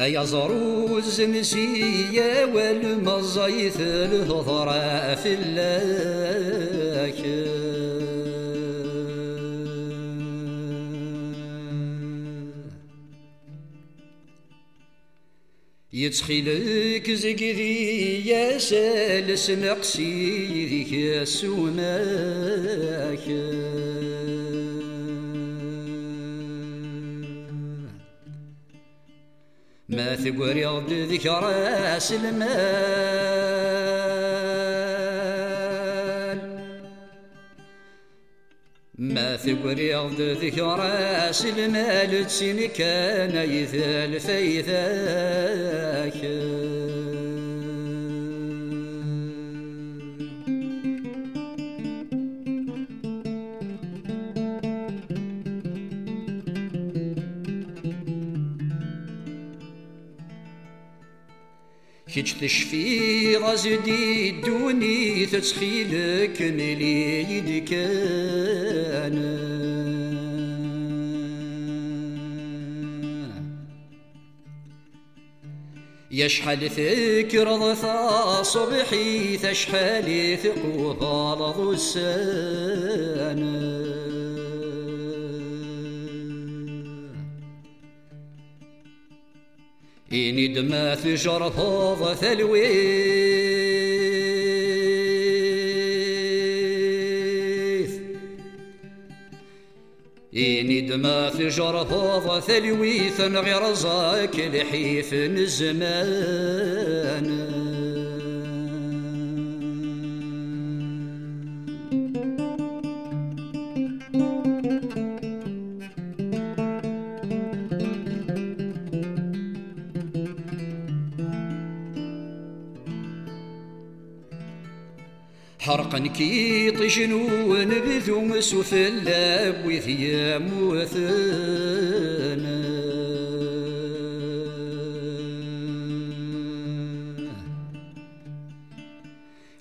أيا زروز نسية والمزيث الهضراء في اللاك يتخيلك زقذي يا سالس نقسي ذيك السماك ما ثقري غد ذكرى سلمان. ما ثقري غد ذكرى سلمان تسين كان يثال فيثاك كيش تشفي غزدي دوني تتخيلك نلي كان يشحل فكر ضفا صبحي تشحل ثقوها لغسان إني دما في جرفوض ثلويث إني دما في جرفوض ثلويث غير زاك لحيف الزمان. حرقا كي طجنون بذو سفلا وثيا موثنا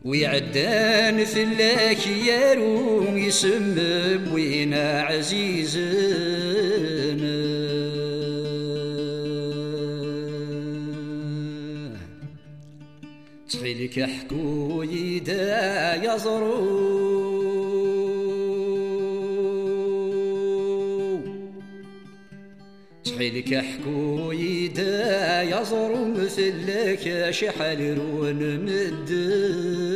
ويعدان في الله يارو يسمى وينا عزيزنا تخيلك حكو يدا يزرو. تخيلك حكو يدا يزرو مثلك شحال رون مدنا